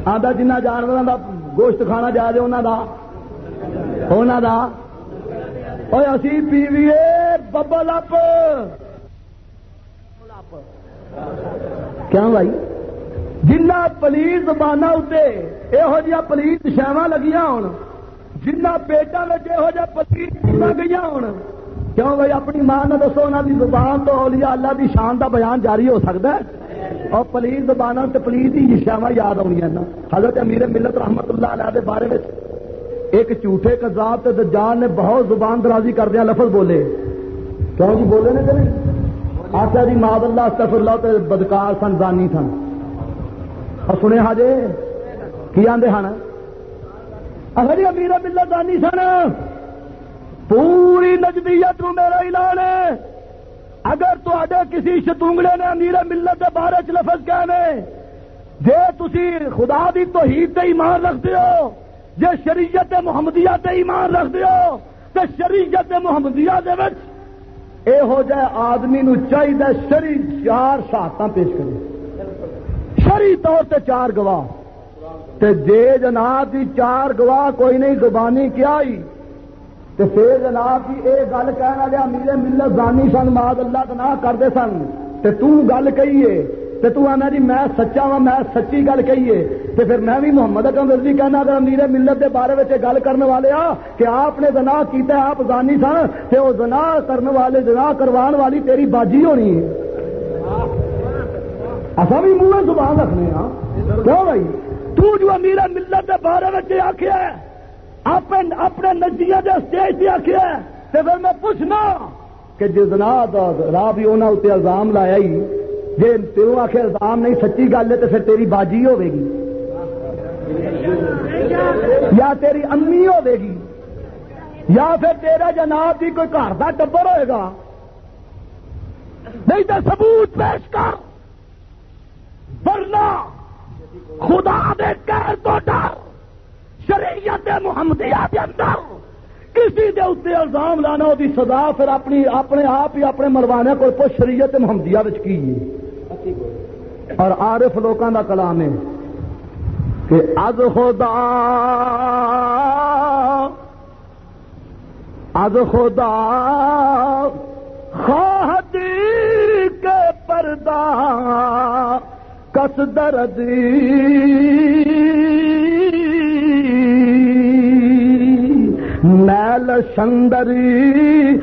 آندا جنہ جانوراں دا گوشت کھانا جائز ہے، انہاں دا۔ انہاں دا۔ اوے اسی پیویے ببل اپ۔ کیوں بھائی؟ جنہ پلیز زبانہ اتنے یہو جہاں پلیز شاوا لگیاں ہوں جنہ پیٹا میں یہو جہ پتی گئی ہوں کیوں بھائی؟ اپنی ماں نے دسو انہوں کی زبان تو اولیاء اللہ دی شان دا بیان جاری ہو سکتا ہے۔ اور پلیز زبان سے پلیز ہی شاوا یاد آنی حضرت امیر ملت رحمت اللہ علیہ دے بارے میں ایک جھوٹے کذاب تے دجال نے بہت زبان درازی کردیا لفظ بولے۔ کیوں جی بولے نا کہ آخر جی ماد اللہ استفر اللہ تے بدکار سن، زانی سن۔ اور سنے ہاجے؟ کی آدھے ہیں اگر امیر ملت دانی سن، پوری نجدیت نو میرا اعلان ہے۔ اگر تے کسی شتونگڑے نے امیر ملت کے بارے چ لفظ کہنے، جے تسی خدا دی توحید تے ایمان رکھتے ہو، جے شریعت محمدیہ تے ایمان رکھتے ہو تو شریعت محمدیہ دے وچ اے ہو جائے آدمی نو چاہیے شری چار شہادت پیش کرے شری طور تے چار گواہ۔ تے جے جناب دی چار گواہ کوئی نہیں زبانی کیا ہی؟ تے پھر جناب کی اے گل کہنا لیا میرے ملت زانی سن ماد اللہ گناہ کرتے سن۔ تے تو گل کہیے تے تو آنا جی میں سچا وا میں سچی گل کہیے تے پھر میں بھی محمد اکرم رضوی کہنا اگر امیر ملت کے بارے میں گل کرنے والے آ کہ آپ نے زنا کیتا ہے، آپ زانی سن، تے وہ زنا کرنے والے زنا کروان والی تیری باجی ہونی ہے۔ اصا بھی منہ زبان رکھنے ہاں۔ کیوں بھائی؟ تو جو امیر ملت کے بارے میں آخیا اپنے اپنے نزدیک کے اسٹیج سے آخیا تے پھر میں پوچھنا کہ جس جنا راہ بھی انہوں نے الزام لایا ہی جی تیروں آخر الزام نہیں، سچی گل ہے تو پھر تیری باجی ہوے گی۔ یا تیری امی ہوے گی، یا پھر تیرا جناب بھی کوئی گھر کا ٹبر ہوئے گا۔ نہیں تو ثبوت پیش کر۔ ورنہ خدا دے کہر تو ڈر، شریعت محمدیہ کے اندر، کسی دے اتنے الزام لانا وہ سزا پھر اپنی اپنے آپ ہی اپنے مروانے کو پوچھ، شریعت محمدیہ کی اور عارف لوگوں کا کلام ہے کہ از خدا از خدا خواہدی کے پردہ کس درد میل سندری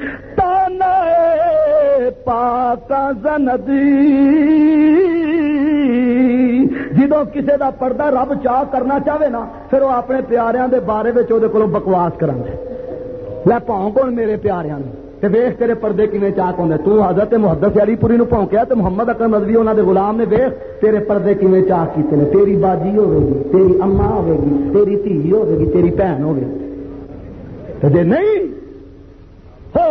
پاک زندی جدو کسی دا پردہ رب چاہ کرنا چاہے نا، پھر وہ اپنے پیاریاں دے بارے میں وہ بکواس کر لے پاؤں کون میرے پیاریاں تے ویخ تیرے پردے کیویں چاک ہوندے؟ تو حضرت محدث علی پوری نو پونکیا تے محمد اکرم رضوی انہاں دے غلام نے ویخ تیرے پردے کیویں چاک کیتے نے؟ تیری باجی ہوے گی تیری اما ہوے گی تیری دھی ہوے گی تیری بہن ہوے تے جے نہیں ہو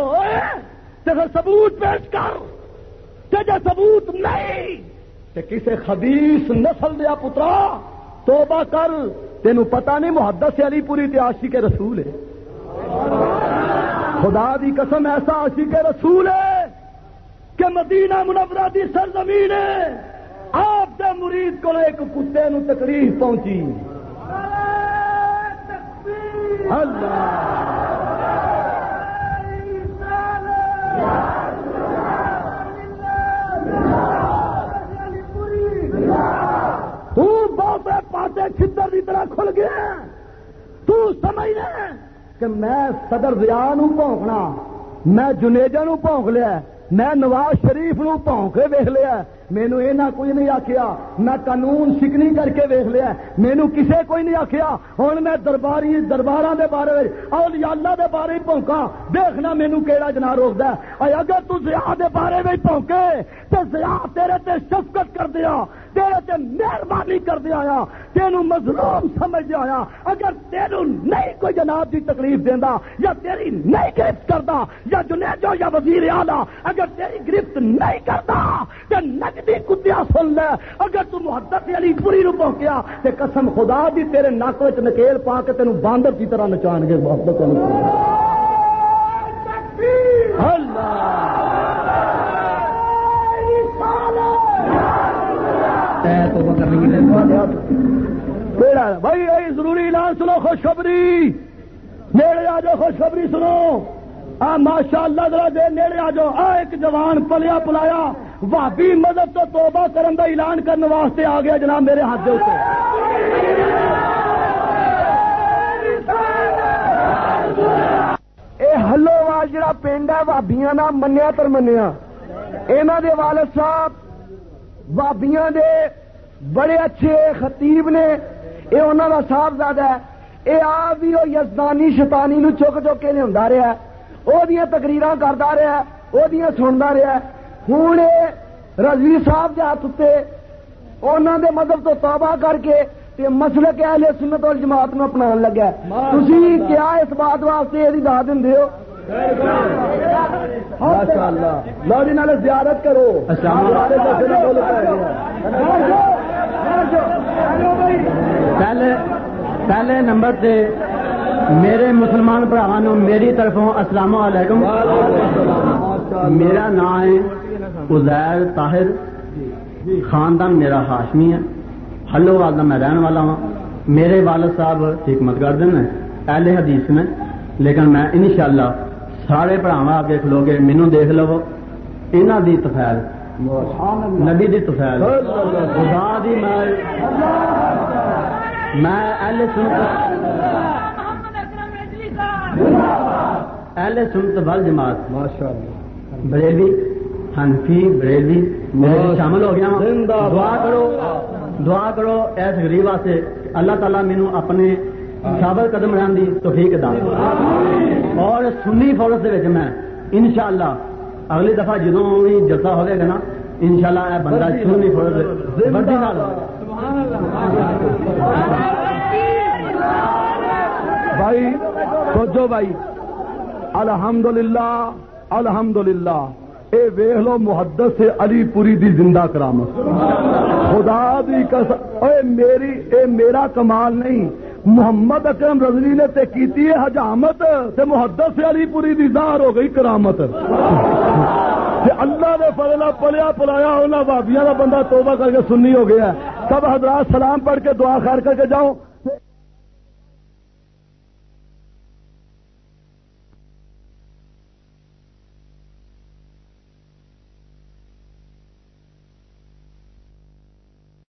تو ثبوت پیش کر۔ جب ثبوت نہیں تو کسی خبیس نسل دیا پترا توبہ کر۔ تینوں پتا نہیں محدت علی پوری عاشی کے رسول ہے۔ خدا دی قسم ایسا عاشی جی کے رسول ہے کہ مدینہ منورہ دی سرزمین ہے۔ آپ کے مرید کو ایک کتے نو تکلیف پہنچی۔ اللہ۔ پاتے چھتر کی طرح کھل گیا۔ تو سمجھ لے۔ کہ میں صدر ضیا نونکنا میں جنیجا نو پونک لیا، میں نواز شریف نو پونک کے ویخ لیا۔ مینو یہ نہ کوئی نہیں آخیا میں قانون سکنی کر کے ویخ لیا مینو کسے کوئی نہیں آخیا ہوں میں درباری دربار دے بارے اور اللہ دے بارے پونکا دیکھنا مینو کہڑا جنا روکتا ہے۔ اگر تو زیا دے بارے میں پونکے تو زیا تیرے تے شفقت کر دیا، تیرے تے مہربانی کر دیا آیا تینوں مظلوم سمجھ دیا آیا۔ اگر تینوں نہیں کوئی جناب دی تکلیف دینا یا تیری نہیں گرفت کرتا یا جنیجو یا وزیر آلہ اگر تیری گرفت نہیں کرتا تو نج کتیا سن لے۔ اگر تو محدت علی یعنی پوری رو پہنچیا تے قسم خدا دی تیرے نک وچ نکیل پا کے تینوں باندر کی طرح نچان گے۔ محبت بھائی ضروری اعلان سنو، خوشخبری۔ نیڑے آ جاؤ، خوشخبری سنو۔ آ ماشاء اللہ ذرا دے نیڑے آ جاؤ۔ آ، ایک جوان پلیا پلایا۔ بھابی مدد تو توبہ کرن کا اعلان کرنے واسطے آ گیا جناب میرے ہاتھ اے ہلو آج جڑا پنڈ ہے بھابیاں نہ منیا تر منیا۔ یہاں دے والد صاحب بھابیاں دے بڑے اچھے خطیب نے یہ انہوں کا صاحب زیادہ ہے۔ یہ آپ بھی وہ یزدانی شیطانی نو چک چک کے لیا رہا وہ تقریر کرتا رہا وہ سنتا رہا ہوں رضوی صاحب کے ہاتھ اتنے انہوں دے مدد تو توبہ کر کے تے مسلک اہل سنت وال جماعت نو اپنا لگا تسی کیا اس بات واسطے یہ ہو؟ ماشاء اللہ لوری نالے زیارت کرو۔ پہلے پہلے نمبر تے میرے مسلمان بھراوا میری طرفوں السلام علیکم۔ میرا نام ہے ازیر طاہر خاندان میرا ہاشمی ہے۔ ہلو والدہ میں رہن والا ہوں۔ میرے والد صاحب حکمت گردن ہیں اہل حدیث میں لیکن میں انشاءاللہ سارے بھراوا آگے کھلو گے مینو دیکھ لو انہوں دی تفیل نبی دی تفیل خدا دی میں میں اہل سنت اہل سنت بل جماعت۔ بریلوی۔ ہنفی بریلوی شامل ہو گیا ہوں دعا کرو دعا کرو ایس غریب واسطے۔ اللہ تعالیٰ مینو اپنے ثابت قدم رہن دی توفیق دا اور سنی فورس دے وچ میں انشاءاللہ اگلی دفعہ جدوں بھی جلسہ ہوئے گا نا انشاءاللہ اے بندہ سنی فورس بڑی نال۔ بھائی سوچو بھائی۔ الحمدللہ الحمدللہ۔ اے ویخ لو محدت سے علی پوری دی زندہ کرامت۔ خدا دی قسم، اے میری، اے میرا کمال نہیں۔ محمد اکرم رضوی نے تے کیتی ہے حجامت، تے محدت سے علی پوری دی ظاہر ہو گئی کرامت۔ تے اللہ نے فضلہ پلیا پلایا ہونا بابیاں کا بندہ توبہ کر کے سنی ہو گیا سب حضرات سلام پڑھ کے دعا خیر کر کے جاؤ